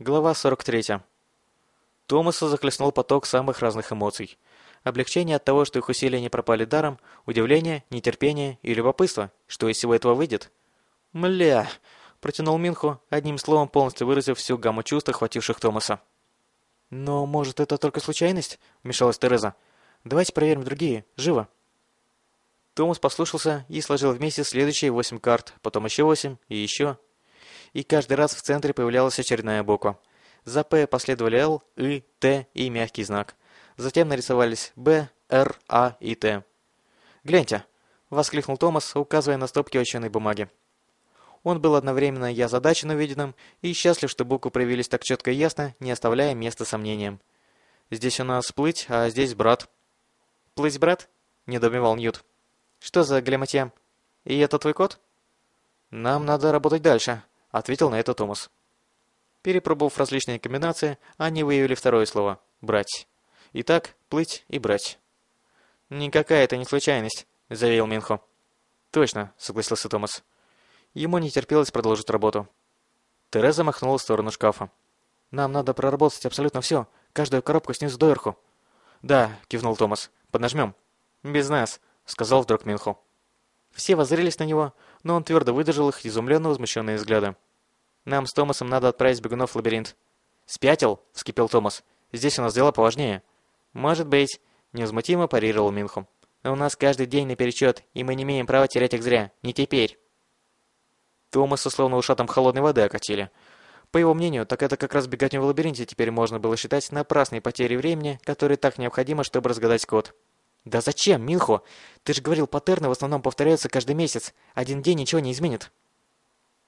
Глава 43. Томаса захлестнул поток самых разных эмоций. Облегчение от того, что их усилия не пропали даром, удивление, нетерпение и любопытство, что из всего этого выйдет. «Мля!» – протянул Минху, одним словом полностью выразив всю гамму чувств, охвативших Томаса. «Но, может, это только случайность?» – вмешалась Тереза. «Давайте проверим другие. Живо!» Томас послушался и сложил вместе следующие восемь карт, потом еще восемь и еще и каждый раз в центре появлялась очередная буква. За «П» последовали «Л», «И», «Т» и мягкий знак. Затем нарисовались «Б», «Р», «А» и «Т». «Гляньте!» — воскликнул Томас, указывая на стопки оченой бумаги. Он был одновременно и озадачен увиденным, и счастлив, что буквы проявились так четко и ясно, не оставляя места сомнениям. «Здесь у нас плыть, а здесь брат». «Плыть, брат?» — недоумевал Ньют. «Что за галиматья? И это твой код?» «Нам надо работать дальше», — ответил на это Томас. Перепробовав различные комбинации, они выявили второе слово «брать». Итак, плыть и брать. «Никакая это не случайность», — заявил Минхо. «Точно», — согласился Томас. Ему не терпелось продолжить работу. Тереза махнула в сторону шкафа. «Нам надо проработать абсолютно все, каждую коробку снизу доверху». «Да», — кивнул Томас. «Поднажмем». «Без нас», — сказал вдруг Минхо. Все воззрелись на него, но он твердо выдержал их изумленно возмущенные взгляды. «Нам с Томасом надо отправить бегунов в лабиринт». «Спятил?» — вскипел Томас. «Здесь у нас дела поважнее». «Может быть», — невозмутимо парировал Минху. «Но у нас каждый день наперечет, и мы не имеем права терять их зря. Не теперь». Томаса словно ушатом холодной воды окатили. По его мнению, так это как раз беготню в лабиринте теперь можно было считать напрасной потерей времени, которой так необходимо, чтобы разгадать код. «Да зачем, Минхо? Ты же говорил, паттерны в основном повторяются каждый месяц. Один день ничего не изменит».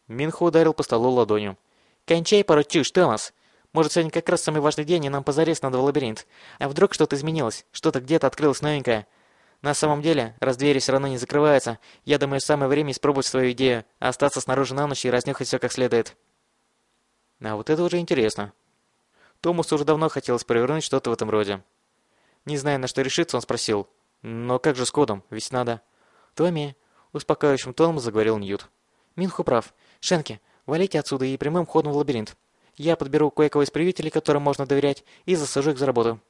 Минхо ударил по столу ладонью. «Кончай пару чушь, Томас. Может, сегодня как раз самый важный день, и нам позарез надо в лабиринт. А вдруг что-то изменилось? Что-то где-то открылось новенькое? На самом деле, раз двери все равно не закрываются, я думаю, самое время испробовать свою идею, а остаться снаружи на ночь и разнюхать все как следует». А вот это уже интересно. Томасу уже давно хотелось провернуть что-то в этом роде. Не зная, на что решиться, он спросил. «Но как же с кодом? Ведь надо...» «Томми», — успокаивающим тоном заговорил Ньют. «Минху прав. Шенки, валите отсюда и прямым ходом в лабиринт. Я подберу кое-кого из привителей, которым можно доверять, и засажу их за работу».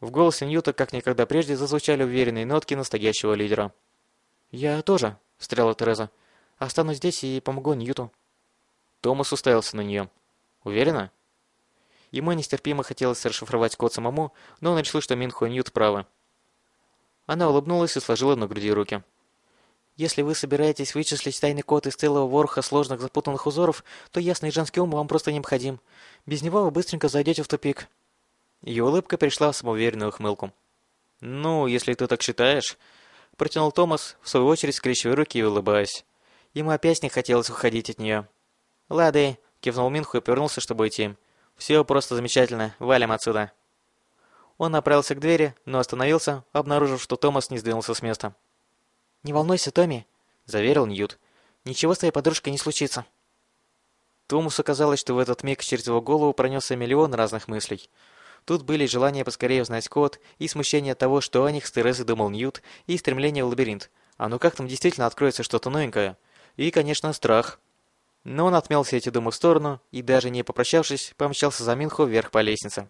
В голосе Ньюта, как никогда прежде, зазвучали уверенные нотки настоящего лидера. «Я тоже», — встряла Тереза. «Останусь здесь и помогу Ньюту». Томас уставился на нее. «Уверена?» Ему нестерпимо хотелось расшифровать код самому, но он решил, что Минху и Ньют правы. Она улыбнулась и сложила на груди руки. «Если вы собираетесь вычислить тайный код из целого ворха сложных запутанных узоров, то ясный женский ум вам просто необходим. Без него вы быстренько зайдете в тупик». Ее улыбка перешла в самоуверенную ухмылку. «Ну, если ты так считаешь...» Протянул Томас, в свою очередь скрещивая руки и улыбаясь. Ему опять не хотелось уходить от нее. «Лады», — кивнул Минху и повернулся, чтобы уйти. «Все просто замечательно. Валим отсюда». Он направился к двери, но остановился, обнаружив, что Томас не сдвинулся с места. «Не волнуйся, Томми», — заверил Ньют. «Ничего с твоей подружкой не случится». Томасу казалось, что в этот миг через его голову пронесся миллион разных мыслей. Тут были желание поскорее узнать код, и смущение от того, что о них с Терезой думал Ньют, и стремление в лабиринт. А ну как там действительно откроется что-то новенькое? И, конечно, страх. Но он отмел все эти думы в сторону и, даже не попрощавшись, помчался за Минху вверх по лестнице.